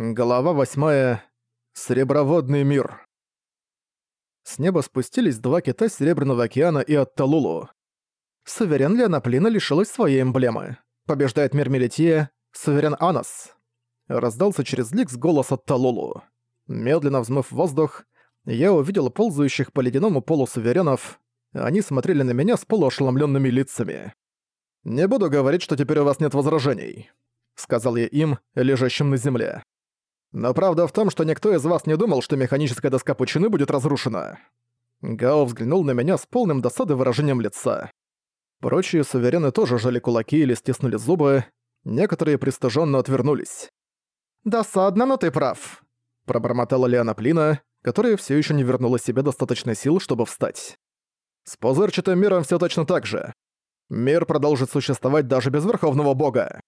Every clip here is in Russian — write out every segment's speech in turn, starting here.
Глава восьмая. Среброводный мир. С неба спустились два кита Серебряного океана и Атталулу. Суверен Леонаплина лишилась своей эмблемы. Побеждает мир Мелития, Суверен Анас. Раздался через лик с голос Атталулу. Медленно взмыв воздух, я увидел ползающих по ледяному полу суверенов. Они смотрели на меня с полуошеломленными лицами. «Не буду говорить, что теперь у вас нет возражений», — сказал я им, лежащим на земле. Но правда в том, что никто из вас не думал, что механическая доска пучины будет разрушена. Гао взглянул на меня с полным досады выражением лица. Прочие суверены тоже жали кулаки или стиснули зубы, некоторые пристыженно отвернулись. «Досадно, но ты прав», — пробормотала Лиана Плина, которая все еще не вернула себе достаточно сил, чтобы встать. «С пузырчатым миром все точно так же. Мир продолжит существовать даже без Верховного Бога.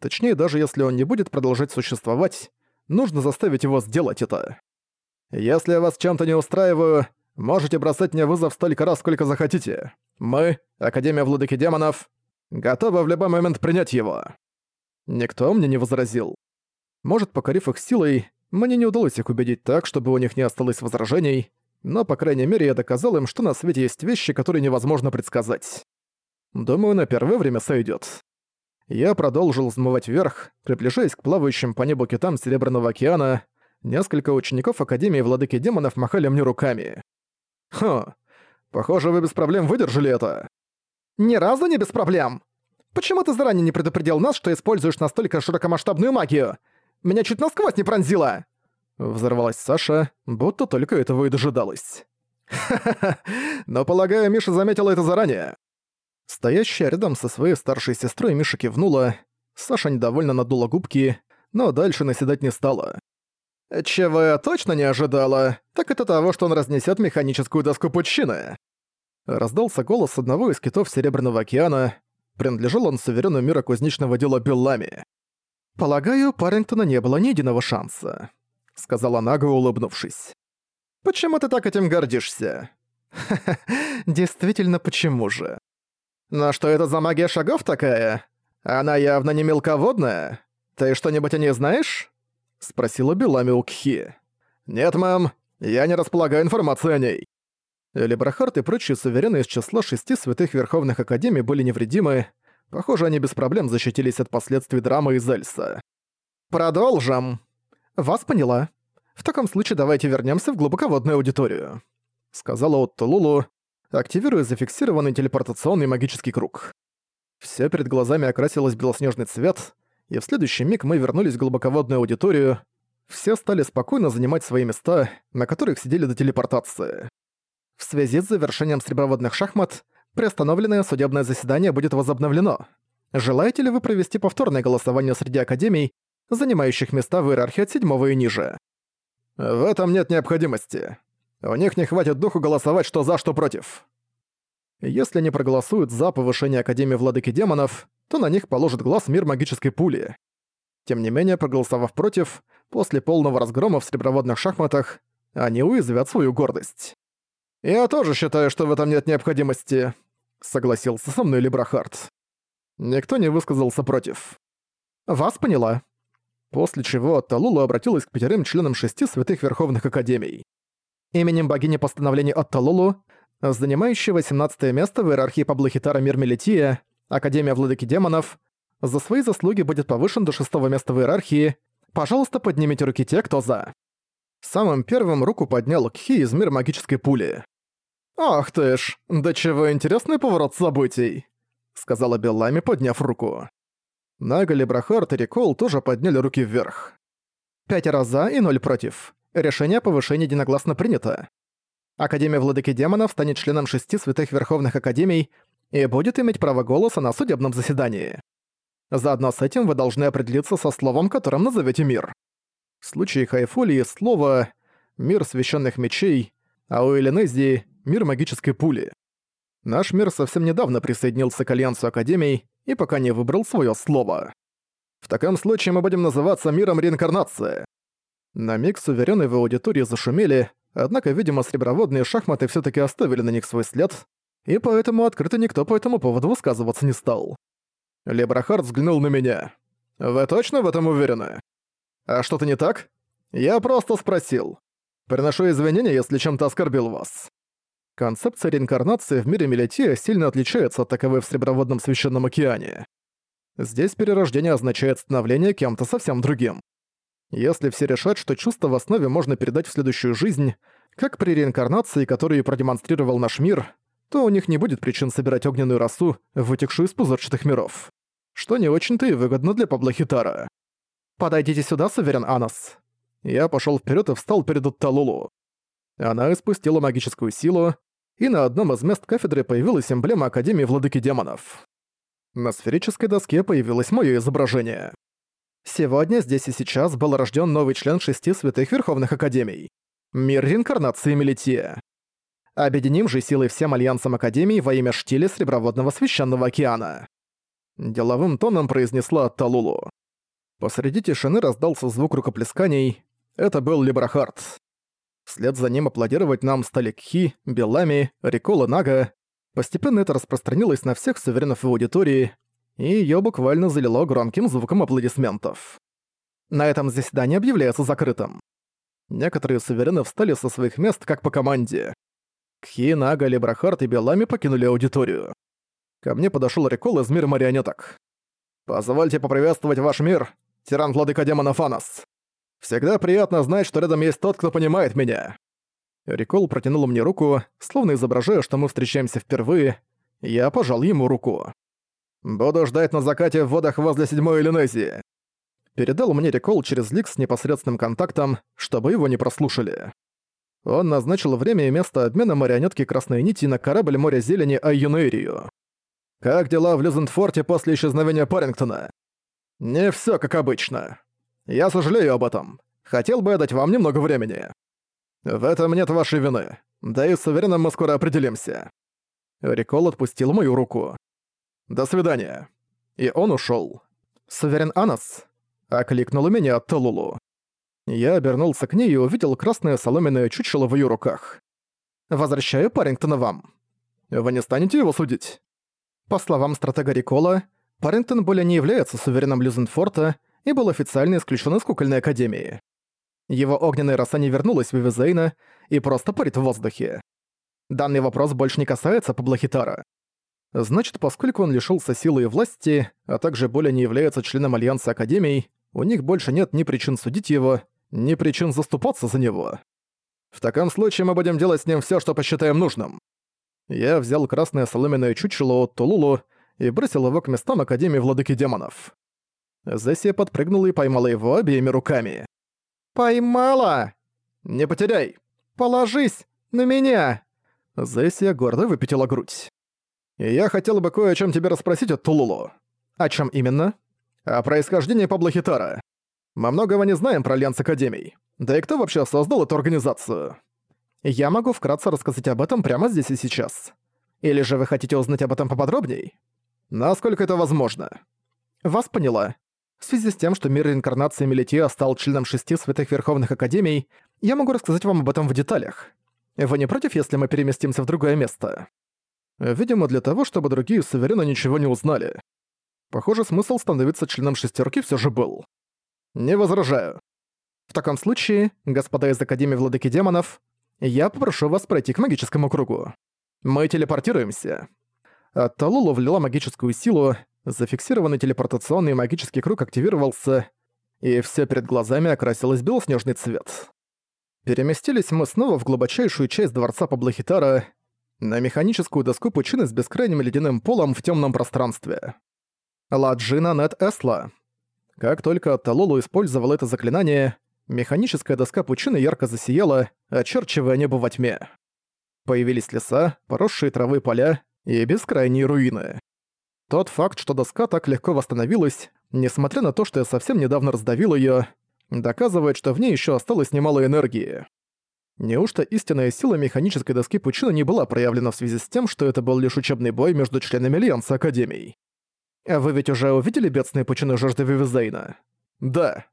Точнее, даже если он не будет продолжать существовать, нужно заставить его сделать это. Если я вас чем-то не устраиваю, можете бросать мне вызов столько раз, сколько захотите. Мы, Академия Владыки Демонов, готовы в любой момент принять его». Никто мне не возразил. Может, покорив их силой, мне не удалось их убедить так, чтобы у них не осталось возражений, но, по крайней мере, я доказал им, что на свете есть вещи, которые невозможно предсказать. Думаю, на первое время сойдёт. Я продолжил взмывать вверх, приближаясь к плавающим по небу китам Серебряного океана. Несколько учеников Академии Владыки Демонов махали мне руками. «Хм, похоже, вы без проблем выдержали это». «Ни разу не без проблем! Почему ты заранее не предупредил нас, что используешь настолько широкомасштабную магию? Меня чуть насквозь не пронзило!» Взорвалась Саша, будто только этого и дожидалась. «Ха-ха-ха, но, полагаю, Миша заметила это заранее. Стоящая рядом со своей старшей сестрой Миша кивнула. Саша недовольно надула губки, но дальше наседать не стала. «Чего я точно не ожидала, так это того, что он разнесет механическую доску пучины». Раздался голос одного из китов Серебряного океана. Принадлежал он суверену мира кузнечного дела Беллами. «Полагаю, Парингтона не было ни единого шанса», — сказала Нага, улыбнувшись. «Почему ты так этим гордишься?» «Ха-ха, действительно, почему же?» Но что это за магия шагов такая? Она явно не мелководная. Ты что-нибудь о ней знаешь?» Спросила Белами у Кхи. «Нет, мам, я не располагаю информацией о ней». Лебрахард и прочие суверены из числа шести святых верховных академий были невредимы. Похоже, они без проблем защитились от последствий драмы из Эльса. «Продолжим!» «Вас поняла. В таком случае давайте вернемся в глубоководную аудиторию», — сказала Отто Лулу, активируя зафиксированный телепортационный магический круг. Всё перед глазами окрасилось белоснежный цвет, и в следующий миг мы вернулись в глубоководную аудиторию. Все стали спокойно занимать свои места, на которых сидели до телепортации. В связи с завершением среброводных шахмат, приостановленное судебное заседание будет возобновлено. Желаете ли вы провести повторное голосование среди академий, занимающих места в иерархии от седьмого и ниже? В этом нет необходимости. У них не хватит духу голосовать что за, что против. Если они проголосуют за повышение Академии Владыки Демонов, то на них положит глаз мир магической пули. Тем не менее, проголосовав против, после полного разгрома в среброводных шахматах, они уязвят свою гордость. «Я тоже считаю, что в этом нет необходимости», — согласился со мной Либрахард. Никто не высказался против. «Вас поняла». После чего Талула обратилась к пятерым членам шести святых верховных академий именем богини постановлений Отталулу, занимающей 18 место в иерархии Паблохитара Мир Мелития, Академия Владыки Демонов, за свои заслуги будет повышен до шестого места в иерархии. Пожалуйста, поднимите руки те, кто за. Самым первым руку поднял Кхи из Мира Магической Пули. «Ах ты ж, да чего интересный поворот событий!» сказала Беллами, подняв руку. Нагали, Брахарт и Рикол тоже подняли руки вверх. Пять раз за и ноль против. Решение о повышении единогласно принято. Академия Владыки Демонов станет членом шести святых Верховных Академий и будет иметь право голоса на судебном заседании. Заодно с этим вы должны определиться со словом, которым назовете мир. В случае Хайфолии слово «мир священных мечей», а у Элинезии «мир магической пули». Наш мир совсем недавно присоединился к Альянсу Академий и пока не выбрал свое слово. В таком случае мы будем называться миром реинкарнации. На миг суверены в аудитории зашумели, однако, видимо, среброводные шахматы все таки оставили на них свой след, и поэтому открыто никто по этому поводу высказываться не стал. Лебрахард взглянул на меня. «Вы точно в этом уверены?» А что-то не так? Я просто спросил. Приношу извинения, если чем-то оскорбил вас. Концепция реинкарнации в мире Мелития сильно отличается от таковой в Среброводном Священном Океане. Здесь перерождение означает становление кем-то совсем другим. Если все решат, что чувство в основе можно передать в следующую жизнь, как при реинкарнации, которую продемонстрировал наш мир, то у них не будет причин собирать огненную росу, вытекшую из пузырчатых миров. Что не очень-то и выгодно для Паблохитара. «Подойдите сюда, Суверен Анас». Я пошел вперед и встал перед Утталулу. Она испустила магическую силу, и на одном из мест кафедры появилась эмблема Академии Владыки Демонов. На сферической доске появилось моё изображение. Сегодня, здесь и сейчас, был рожден новый член шести святых Верховных Академий. Мир реинкарнации Мелития. Объединим же силой всем альянсам Академий во имя штиля Среброводного Священного Океана. Деловым тоном произнесла Талулу. Посреди тишины раздался звук рукоплесканий. Это был Либрахард. Вслед за ним аплодировать нам стали Кхи, Белами, Рикола Нага. Постепенно это распространилось на всех суверенов в аудитории, и её буквально залило громким звуком аплодисментов. На этом заседание объявляется закрытым. Некоторые суверены встали со своих мест как по команде. Кхи, Нага, Лебрахард и Белами покинули аудиторию. Ко мне подошёл Рикол из мира марионеток. «Позвольте поприветствовать ваш мир, тиран-владыка демонов Анас. Всегда приятно знать, что рядом есть тот, кто понимает меня». Рикол протянул мне руку, словно изображая, что мы встречаемся впервые. Я пожал ему руку. «Буду ждать на закате в водах возле седьмой Элинезии». Передал мне Рикол через лик с непосредственным контактом, чтобы его не прослушали. Он назначил время и место обмена марионетки Красной Нити на корабль Моря Зелени Айюнерию. «Как дела в Люзентфорте после исчезновения Парингтона?» «Не всё как обычно. Я сожалею об этом. Хотел бы дать вам немного времени. В этом нет вашей вины. Да и с уверенным мы скоро определимся. Рикол отпустил мою руку. До свидания. И он ушел. Суверен Анас окликнула меня Талулу. Я обернулся к ней и увидел красное соломенное чучело в ее руках. «Возвращаю Парингтона вам. Вы не станете его судить?» По словам стратега Рикола, Парингтон более не является сувереном Люзенфорта и был официально исключен из кукольной академии. Его огненная роса не вернулась в Вивизейна и просто парит в воздухе. Данный вопрос больше не касается Паблохитара. Значит, поскольку он лишился силы и власти, а также более не является членом Альянса Академий, у них больше нет ни причин судить его, ни причин заступаться за него. В таком случае мы будем делать с ним всё, что посчитаем нужным. Я взял красное соломенное чучело от Тулулу и бросил его к местам Академии Владыки Демонов. Зессия подпрыгнула и поймала его обеими руками. «Поймала! Не потеряй! Положись на меня!» Зессия гордо выпятила грудь. «И я хотела бы кое о чем тебе расспросить от Тулулу». «О чем именно?» «О происхождении Паблохитара. Мы многого не знаем про Альянс Академий. Да и кто вообще создал эту организацию?» «Я могу вкратце рассказать об этом прямо здесь и сейчас. Или же вы хотите узнать об этом поподробней?» «Насколько это возможно?» «Вас поняла. В связи с тем, что мир реинкарнации Мелития стал членом шести святых Верховных Академий, я могу рассказать вам об этом в деталях. Вы не против, если мы переместимся в другое место? Видимо, для того, чтобы другие суверены ничего не узнали. Похоже, смысл становиться членом шестерки все же был. Не возражаю. В таком случае, господа из Академии Владыки Демонов, я попрошу вас пройти к магическому кругу. Мы телепортируемся. Талула влила магическую силу, Зафиксированный телепортационный магический круг активировался, и все перед глазами окрасилось белоснежный цвет. Переместились мы снова в глубочайшую часть дворца Паблохитара, на механическую доску пучины с бескрайним ледяным полом в темном пространстве. Ладжина Нет Эсла. Как только Талолу использовал это заклинание, механическая доска пучины ярко засияла, очерчивая небо во тьме. Появились леса, поросшие травы поля и бескрайние руины. Тот факт, что доска так легко восстановилась, несмотря на то, что я совсем недавно раздавил её, доказывает, что в ней ещё осталось немало энергии. Неужто истинная сила механической доски Пучина не была проявлена в связи с тем, что это был лишь учебный бой между членами Альянса Академий? А вы ведь уже увидели бедственные пучины жажды Вивизейна? Да.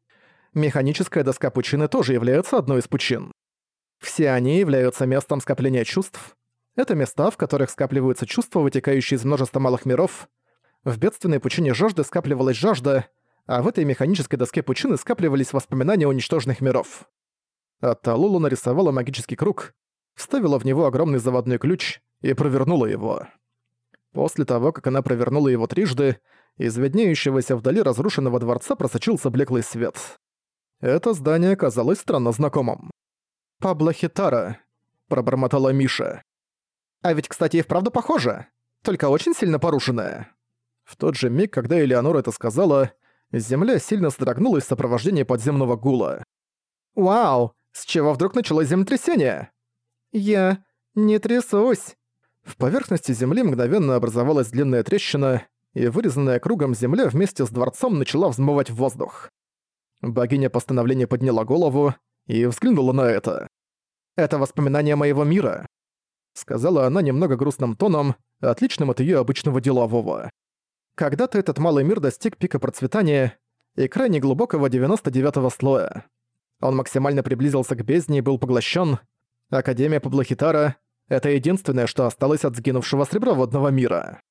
Механическая доска Пучины тоже является одной из пучин. Все они являются местом скопления чувств. Это места, в которых скапливаются чувства, вытекающие из множества малых миров, в бедственной пучине жажды скапливалась жажда, а в этой механической доске пучины скапливались воспоминания уничтоженных миров. Атталулу нарисовала магический круг, вставила в него огромный заводной ключ и провернула его. После того, как она провернула его трижды, из виднеющегося вдали разрушенного дворца просочился блеклый свет. Это здание казалось странно знакомым. «Пабло Хитара», — пробормотала Миша. «А ведь, кстати, и вправду похоже, только очень сильно порушенное». В тот же миг, когда Элеонора это сказала, земля сильно содрогнулась в сопровождении подземного гула. «Вау! С чего вдруг началось землетрясение?» «Я не трясусь!» В поверхности земли мгновенно образовалась длинная трещина, и вырезанная кругом земля вместе с дворцом начала взмывать в воздух. Богиня постановления подняла голову и взглянула на это. «Это воспоминание моего мира», — сказала она немного грустным тоном, отличным от её обычного делового. Когда-то этот малый мир достиг пика процветания и крайне глубокого 99-го слоя. Он максимально приблизился к бездне и был поглощен. Академия Паблохитара — это единственное, что осталось от сгинувшего среброводного мира.